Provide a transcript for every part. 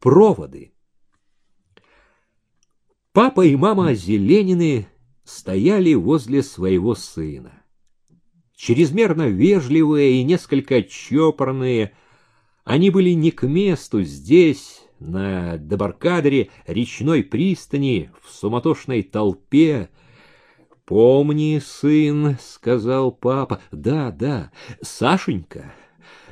Проводы. Папа и мама Зеленины стояли возле своего сына. Чрезмерно вежливые и несколько чопорные, они были не к месту здесь, на дебаркадере речной пристани, в суматошной толпе. «Помни, сын», — сказал папа, — «да, да, Сашенька,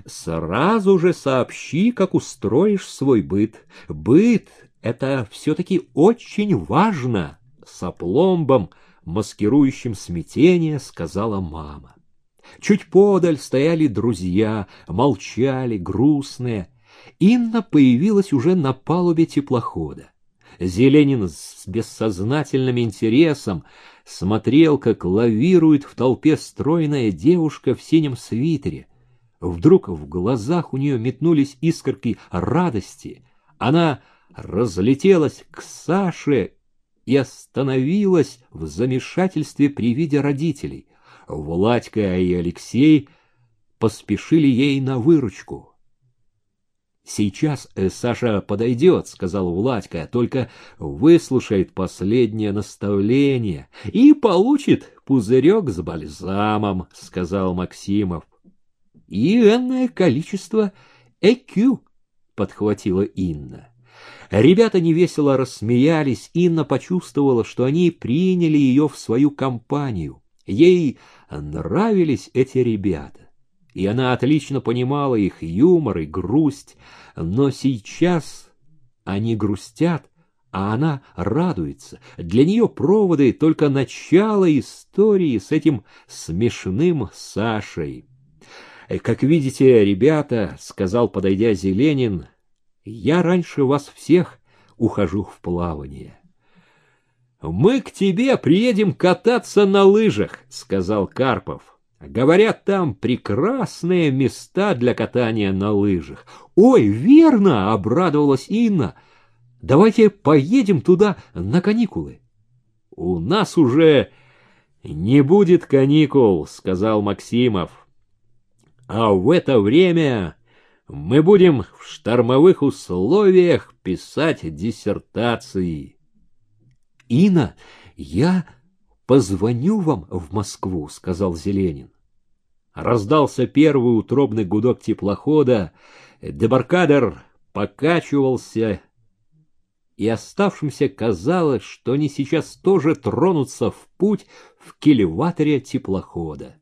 сразу же сообщи, как устроишь свой быт. Быт — это все-таки очень важно, с опломбом, маскирующим смятение, сказала мама. Чуть подаль стояли друзья, молчали, грустные. Инна появилась уже на палубе теплохода. Зеленин с бессознательным интересом смотрел, как лавирует в толпе стройная девушка в синем свитере — Вдруг в глазах у нее метнулись искорки радости. Она разлетелась к Саше и остановилась в замешательстве при виде родителей. Владька и Алексей поспешили ей на выручку. «Сейчас э, Саша подойдет», — сказал Владька, — «только выслушает последнее наставление и получит пузырек с бальзамом», — сказал Максимов и энное количество ЭКЮ, подхватила Инна. Ребята невесело рассмеялись, Инна почувствовала, что они приняли ее в свою компанию. Ей нравились эти ребята, и она отлично понимала их юмор и грусть, но сейчас они грустят, а она радуется. Для нее проводы — только начало истории с этим смешным Сашей. Э, «Как видите, ребята, — сказал, подойдя Зеленин, — я раньше вас всех ухожу в плавание». «Мы к тебе приедем кататься на лыжах», — сказал Карпов. «Говорят, там прекрасные места для катания на лыжах». «Ой, верно!» — обрадовалась Инна. «Давайте поедем туда на каникулы». «У нас уже не будет каникул», — сказал Максимов а в это время мы будем в штормовых условиях писать диссертации. Ина, я позвоню вам в Москву, сказал Зеленин. Раздался первый утробный гудок теплохода, дебаркадер покачивался, и оставшимся казалось, что они сейчас тоже тронутся в путь в кильваторе теплохода.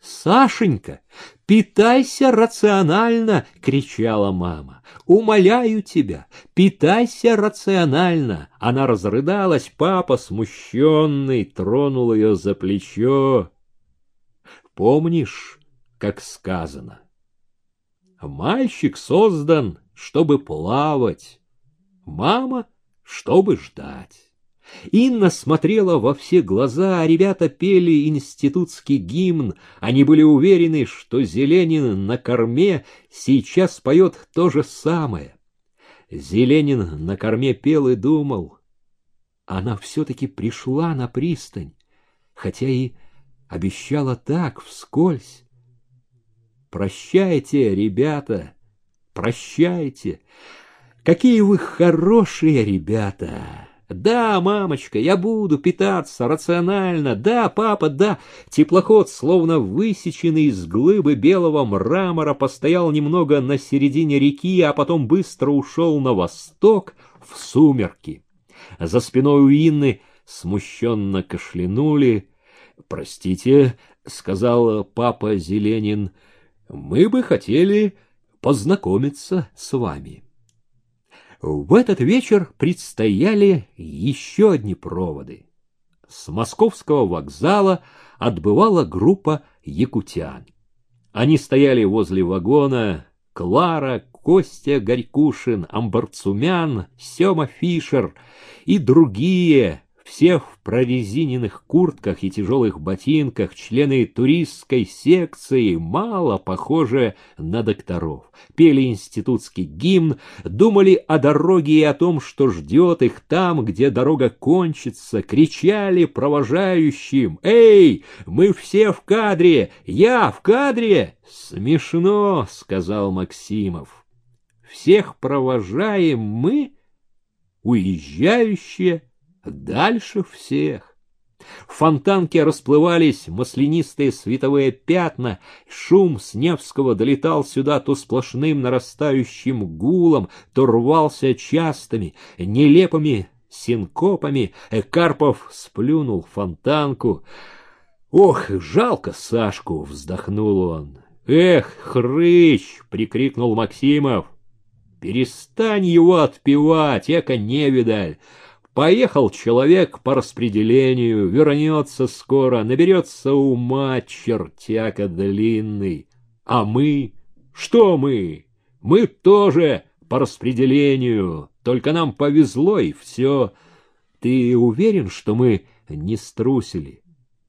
«Сашенька, питайся рационально!» — кричала мама. «Умоляю тебя, питайся рационально!» Она разрыдалась, папа, смущенный, тронул ее за плечо. «Помнишь, как сказано? Мальчик создан, чтобы плавать, мама, чтобы ждать». Инна смотрела во все глаза, а ребята пели институтский гимн. Они были уверены, что Зеленин на корме сейчас поет то же самое. Зеленин на корме пел и думал. Она все-таки пришла на пристань, хотя и обещала так, вскользь. Прощайте, ребята, прощайте. Какие вы хорошие ребята! Да, мамочка, я буду питаться рационально. Да, папа, да. Теплоход, словно высеченный из глыбы белого мрамора, постоял немного на середине реки, а потом быстро ушел на восток в сумерки. За спиной у Инны смущенно кашлянули. «Простите», — сказал папа Зеленин, — «мы бы хотели познакомиться с вами». В этот вечер предстояли еще одни проводы. С московского вокзала отбывала группа якутян. Они стояли возле вагона Клара, Костя Горькушин, Амбарцумян, Сема Фишер и другие все в прорезиненных куртках и тяжелых ботинках, члены туристской секции, мало похожие на докторов. Пели институтский гимн, думали о дороге и о том, что ждет их там, где дорога кончится, кричали провожающим «Эй, мы все в кадре! Я в кадре!» «Смешно!» — сказал Максимов. всех провожаем мы, уезжающие дальше всех. В фонтанке расплывались маслянистые световые пятна, шум с Невского долетал сюда то сплошным нарастающим гулом, то рвался частыми, нелепыми синкопами. Карпов сплюнул фонтанку. «Ох, жалко Сашку!» — вздохнул он. «Эх, хрыч!» — прикрикнул Максимов. «Перестань его отпевать, эко невидаль!» Поехал человек по распределению, вернется скоро, наберется ума чертяка длинный. А мы? Что мы? Мы тоже по распределению, только нам повезло и все. Ты уверен, что мы не струсили?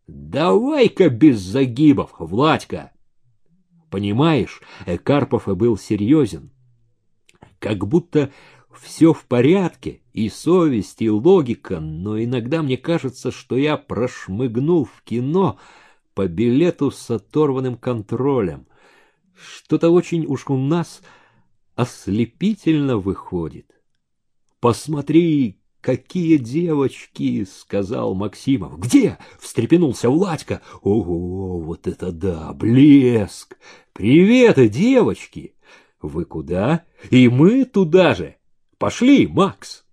Давай-ка без загибов, Владька. Понимаешь, Карпов был серьезен. Как будто все в порядке, и совесть, и логика, но иногда мне кажется, что я прошмыгнул в кино по билету с оторванным контролем. Что-то очень уж у нас ослепительно выходит. «Посмотри, какие девочки!» — сказал Максимов. «Где?» — встрепенулся Владька. «Ого, вот это да! Блеск! Привет, девочки! Вы куда? И мы туда же!» Пошли, Макс!